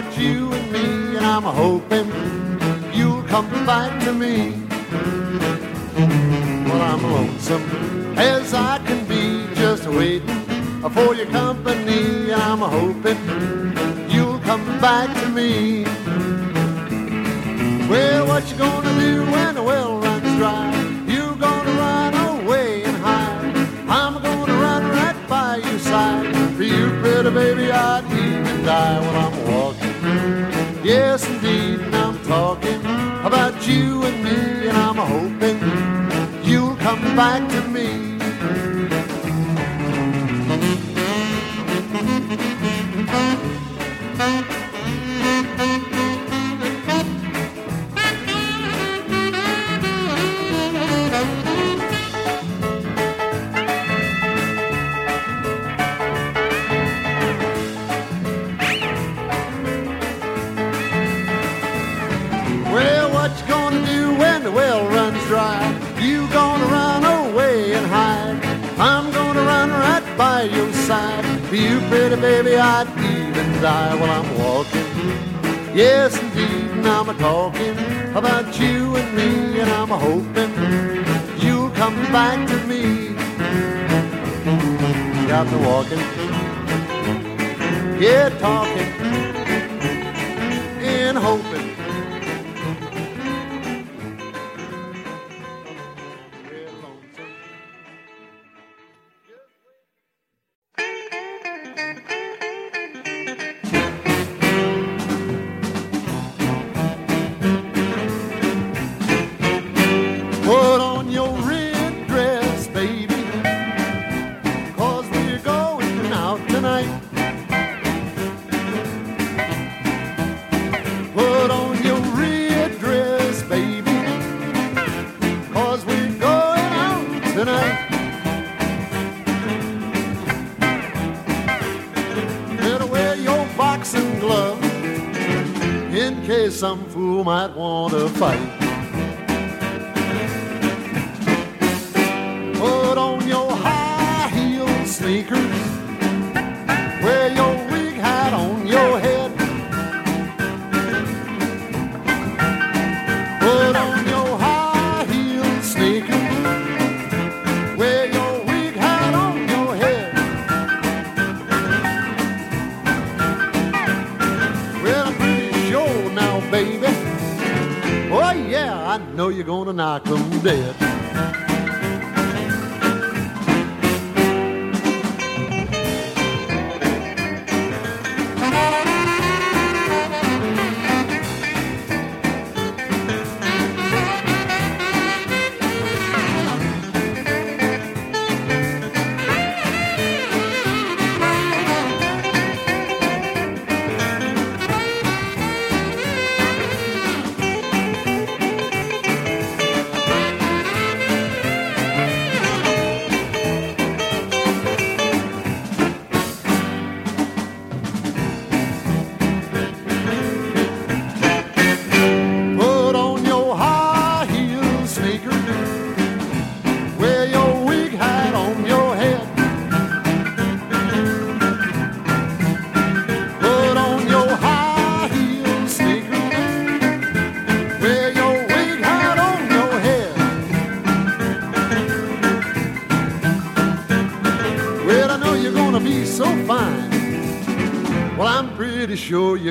about you and me, and I'm hoping you'll come back to me. Well, I'm lonesome as I can be, just waiting for your company. and I'm hoping you'll come back to me. Well, what you gonna do when the well runs dry? You gonna run away and hide. I'm gonna run right by your side. For you, baby, I'd even die indeed, and I'm talking about you and me, and I'm hoping you'll come back to me. Baby. Oh, yeah, I know you're gonna knock 'em dead.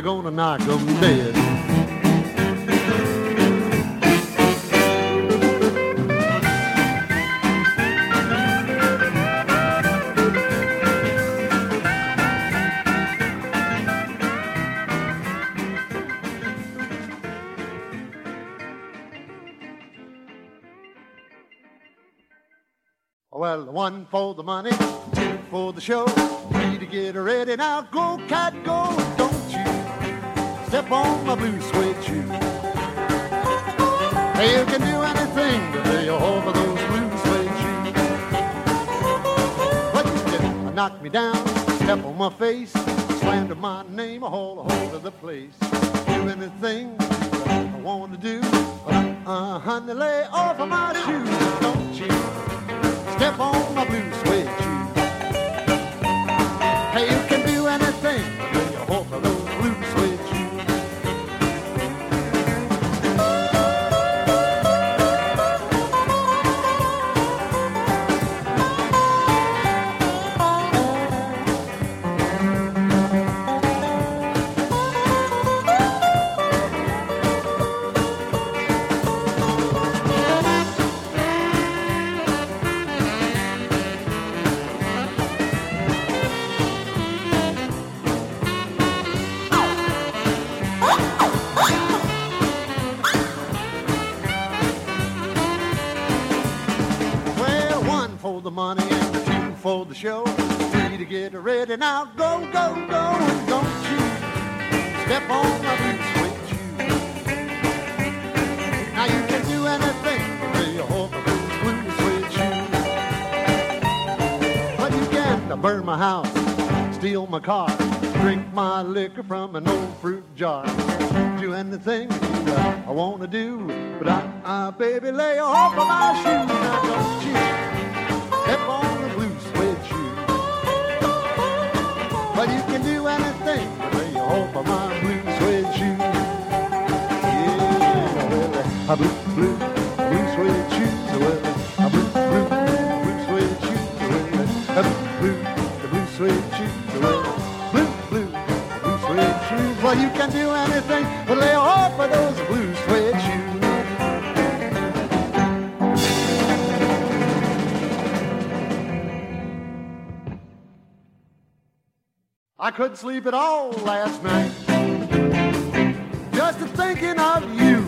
You're gonna knock 'em dead. Well, one for the money, two for the show, three to get her ready. Now go, cat, go, step on my blue suede shoe. Hey, you can do anything to lay off of those blue suede shoes. But you did knock me down, step on my face, slander my name all over the place. Do anything I want to do, but uh, honey, lay off of my shoes, don't you? step on my blue suede shoes. Hey, you can do anything, ready. Now go, go, go, and don't you step on my blue suede shoe. Now you can do anything with your you can burn my house, steal my car, drink my liquor from an old fruit jar. Do anything that I want to do, but I, I, baby, lay off of my shoes. Now don't you step on But you can do anything, but lay off of my blue suede shoes. Yeah, well, I blue, blue, blue suede shoes. Well, I blue, blue, blue suede shoes. Well, I blue, the blue suede shoes. Well, blue, blue, blue suede shoes. Well, you can do anything, I couldn't sleep at all last night. Just thinking of you.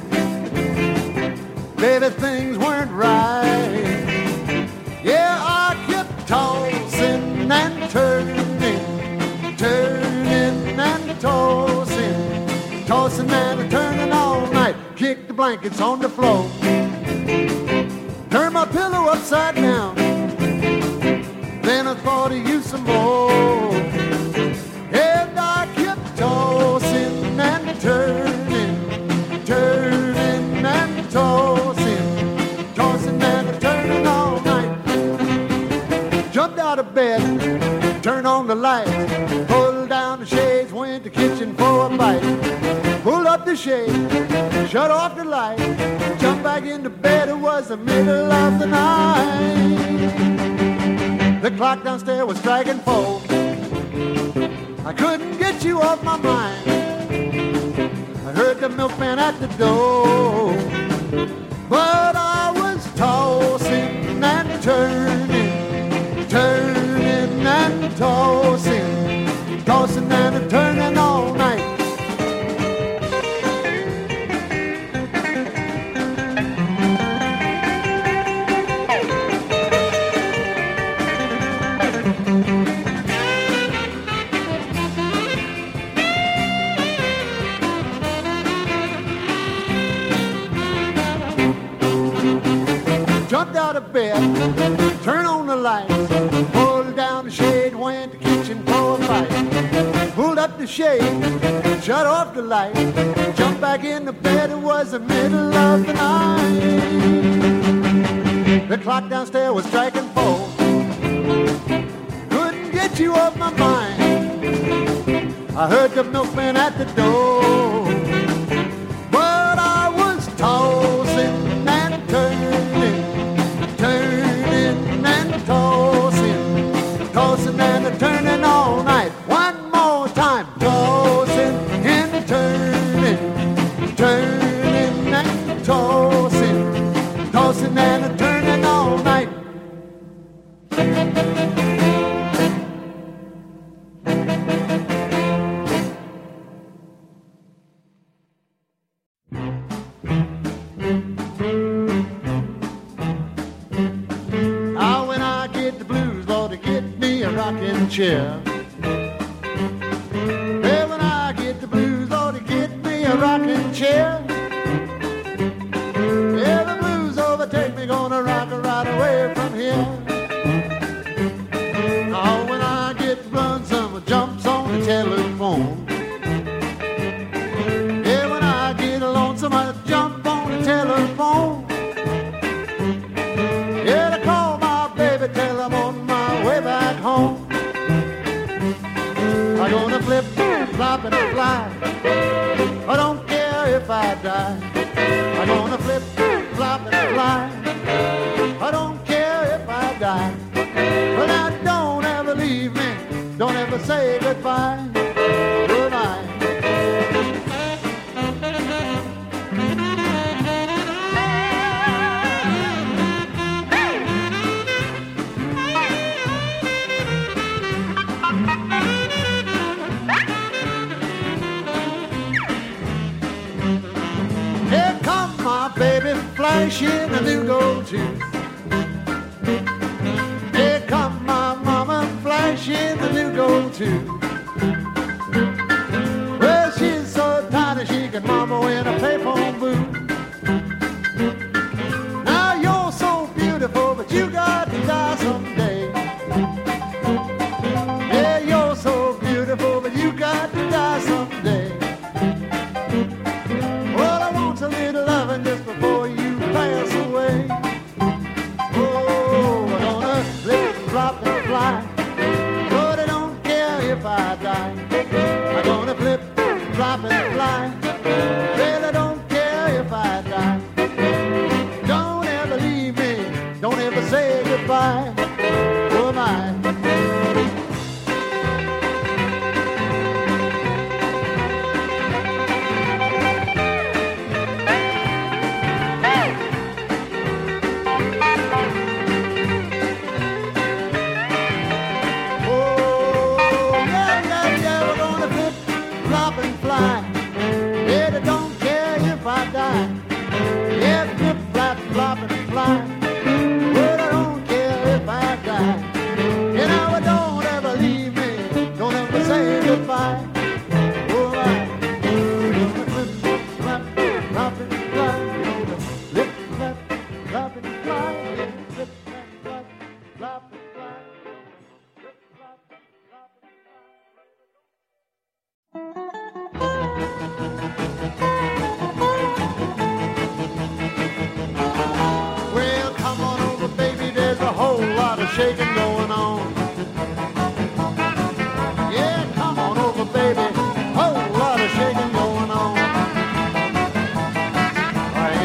Baby, things weren't right. Yeah, I kept tossing and turning, turning and tossing, tossing and turning all night. Kicked the blankets on the floor. Turned my pillow upside down. Then I thought of you some more. Tossing and turning, turning and tossing, tossing and turning all night. Jumped out of bed, turned on the lights, pulled down the shades, went to kitchen for a bite. Pulled up the shade, shut off the light, jumped back into bed. It was the middle of the night. The clock downstairs was striking four. I couldn't get you off my mind. I heard the milkman at the door. But I was tossing and turning, turning and tossing, tossing and turning bed, turned on the lights, pull down the shade, went to the kitchen for a fight. Pulled up the shade, shut off the light, jumped back in the bed. It was the middle of the night. The clock downstairs was striking four. Couldn't get you off my mind. I heard the milkman at the door. Gonna flash in a new gold tooth. Here come my mama, flash in the new gold tooth.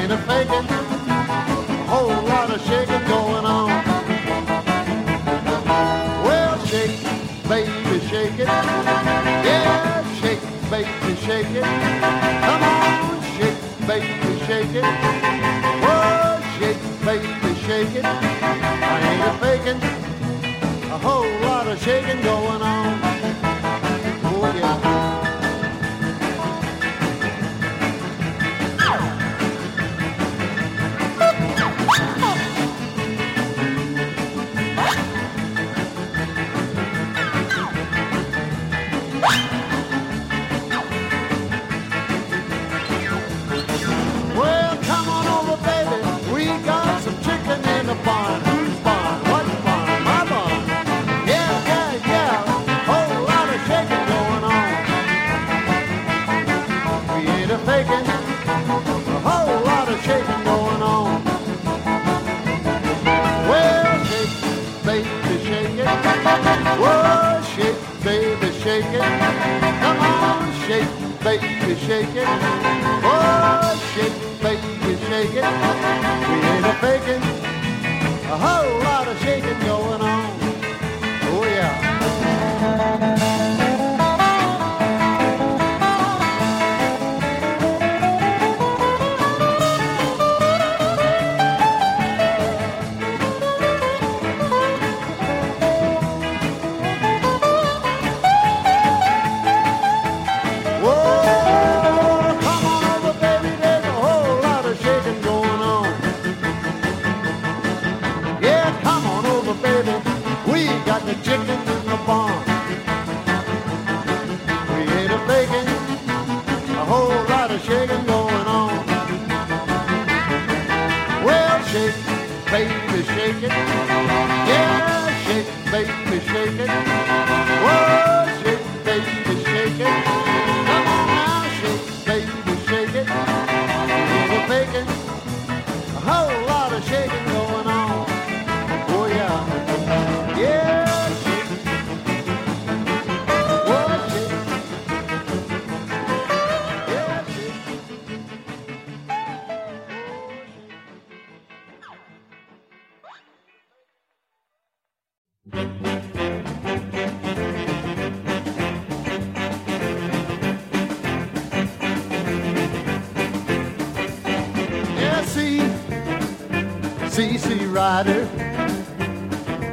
ain't a faking. A whole lot of shaking going on. Well, shake, baby, shake it. Yeah, shake, baby, shake it. Come on, shake, baby, shake it. Whoa, shake, baby, shake it. I ain't a faking. A whole lot of shaking going on. A whole lot of shaking going on. Well, shake, baby, shake it. Whoa, shake, baby, shake it. Come on, shake, baby, shake it. Whoa, shake, baby, shake it. We ain't a faking. A whole lot of shaking. whole lot of shaking going on. Well, shake, baby, shake it. Yeah, shake, baby, shake it. rider.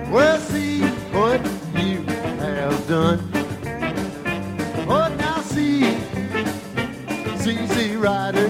Well, see what you have done. Oh, now see, see, see, rider.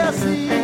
Yeah,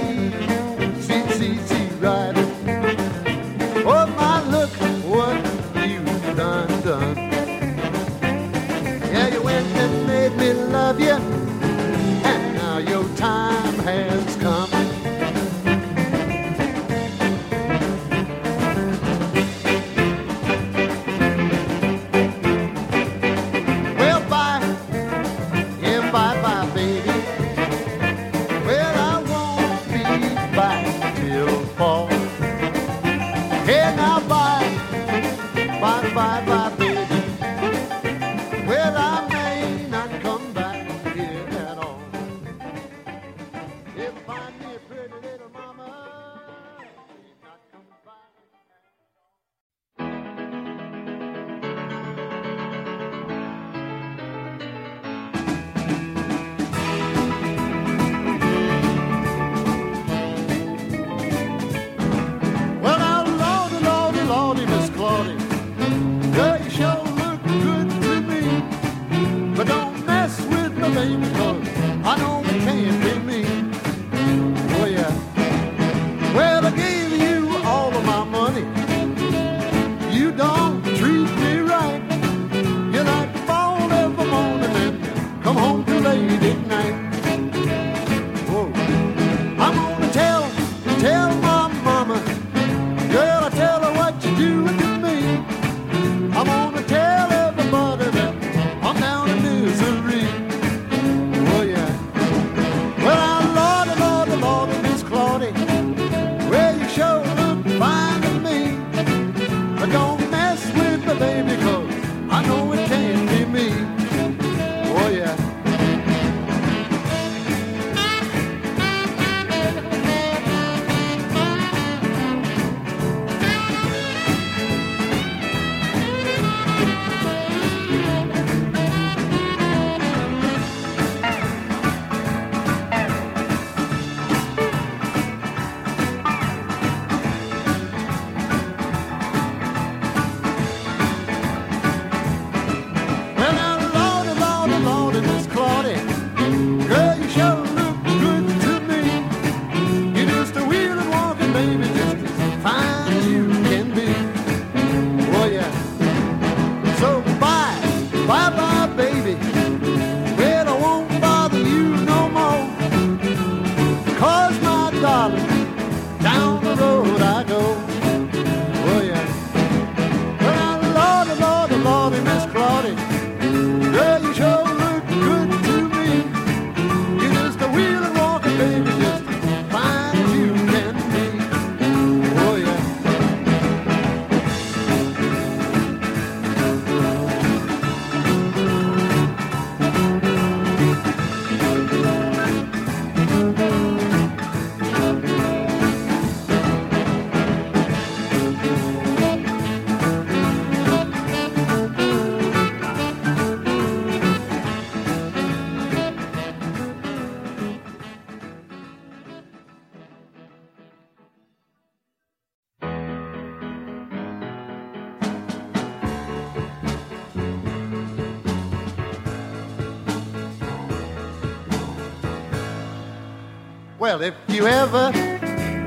you ever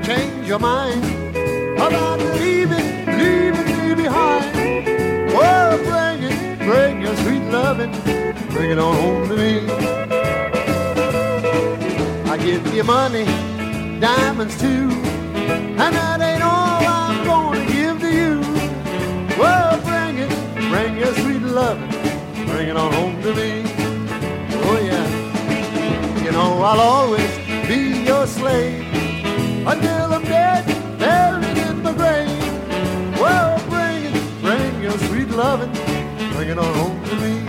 change your mind about leaving, leaving me behind, well, bring it, bring your sweet loving, bring it on home to me. I give you money, diamonds too, and that ain't all I'm gonna give to you. Well, bring it, bring your sweet loving, bring it on home to me. Oh yeah, you know I'll always slave until I'm dead, buried in the grave. Well, bring it, bring your sweet loving, bring it on home to me.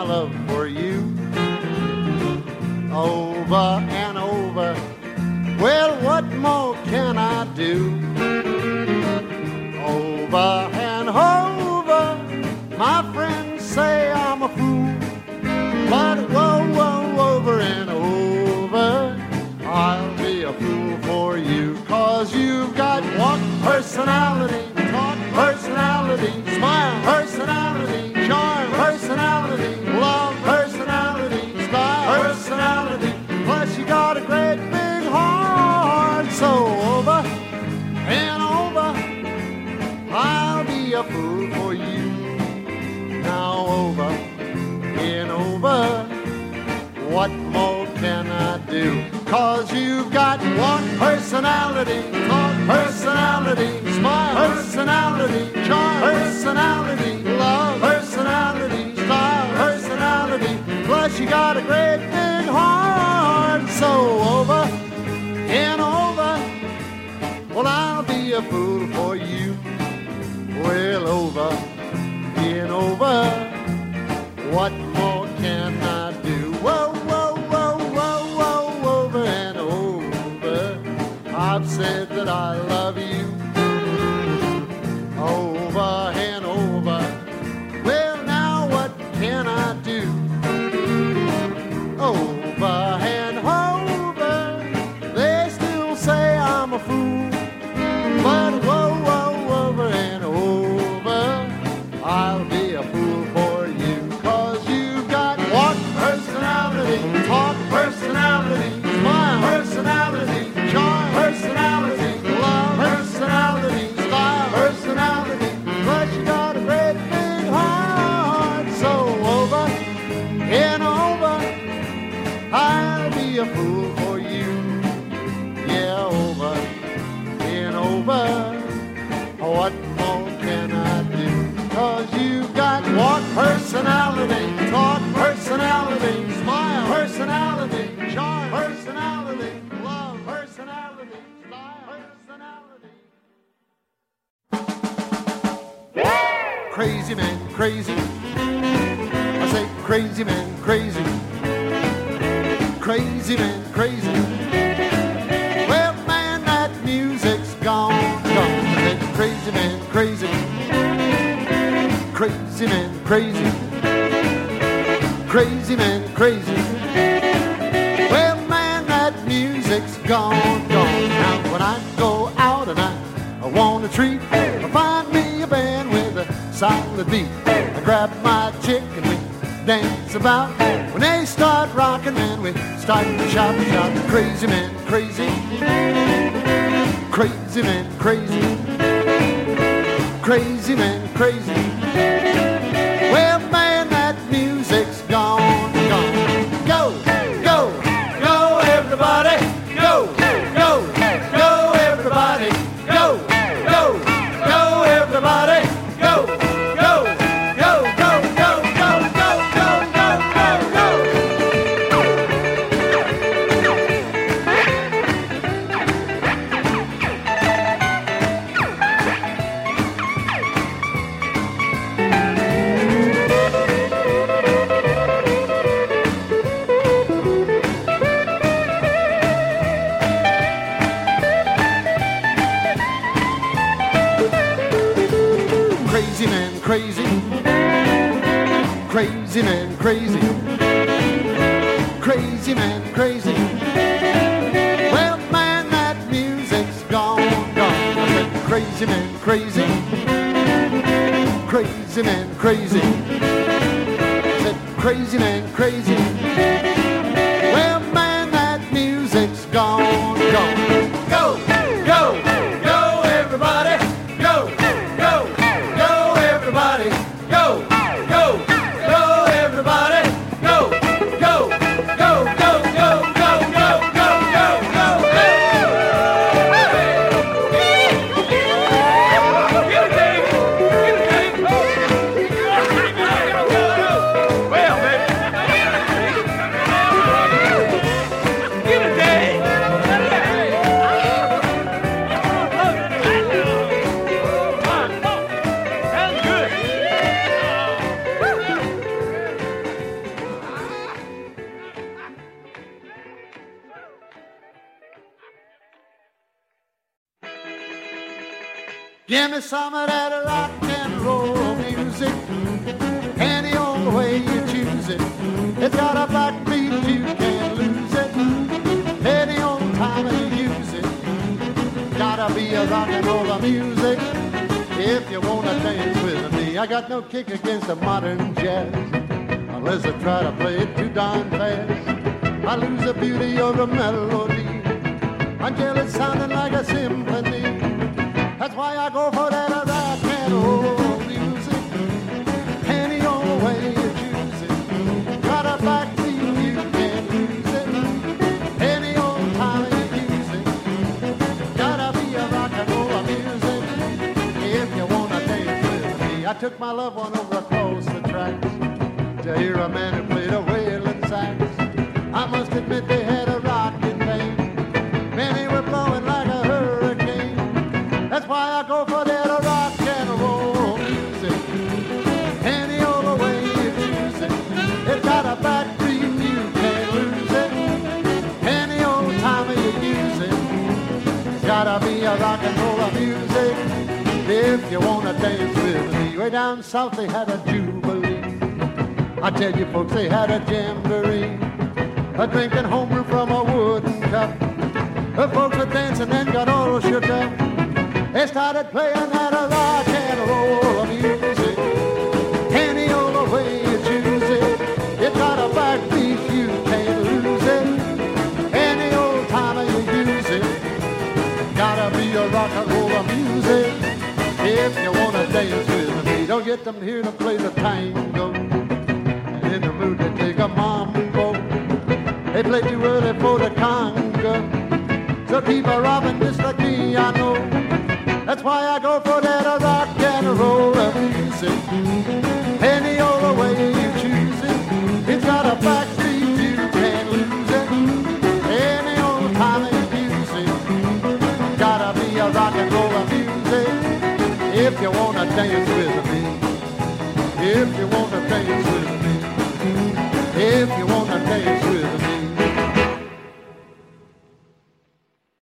My love for you. Over and over. Well, what more can I do? Over and over. My friends say I'm a fool. But whoa, whoa, over and over. I'll be a fool for you. Cause you've got one personality. Over and over. What more can I do? Cause you've got one personality, talk personality, smile personality, charm personality, love personality, style personality. Plus you got a great big heart. So over and over, well I'll be a fool for you. Well over and over. What more can I do? Whoa, whoa, whoa, whoa, whoa, over and over. I've said that I love you. Over and over. Well, now what can I do? Over and over. They still say I'm a fool. But whoa, whoa, over and over. I'll be personality. Crazy man, crazy. I say crazy man, crazy. Crazy man, crazy. Well, man, that music's gone, gone. I say crazy man, crazy. Crazy man, crazy crazy man, crazy. Well, man, that music's gone. Want a treat, I find me a band with a solid beat. I grab my chick and we dance about. When they start rocking, man, we start to shout, shout. Crazy man, crazy. Crazy man, crazy. Crazy man, crazy. Some of that rock and roll music, any old way you choose it. It's got a backbeat, you can't lose it. Any old time you use it. Gotta be a rock and roll music if you wanna dance with me. I got no kick against the modern jazz unless I try to play it too darn fast. I lose the beauty of the melody took my loved one over across the tracks to hear a man who played a wailing sax. I must admit they had You wanna dance with me, way down south they had a jubilee. I tell you folks, they had a jamboree. A drinking homebrew from a wooden cup. The folks were dancing and got all shook up. They started playing that a rock and roll music. If you wanna dance with me, don't get them here to play the tango. And in the mood to take a mambo. They play too early for the conga. So keep a robbing just like me, I know. That's why I go for that rock and roll music. Any old way you choose it. It's got a backbeat, you can't lose if you wanna dance with me, if you wanna dance with me, if you wanna dance with me.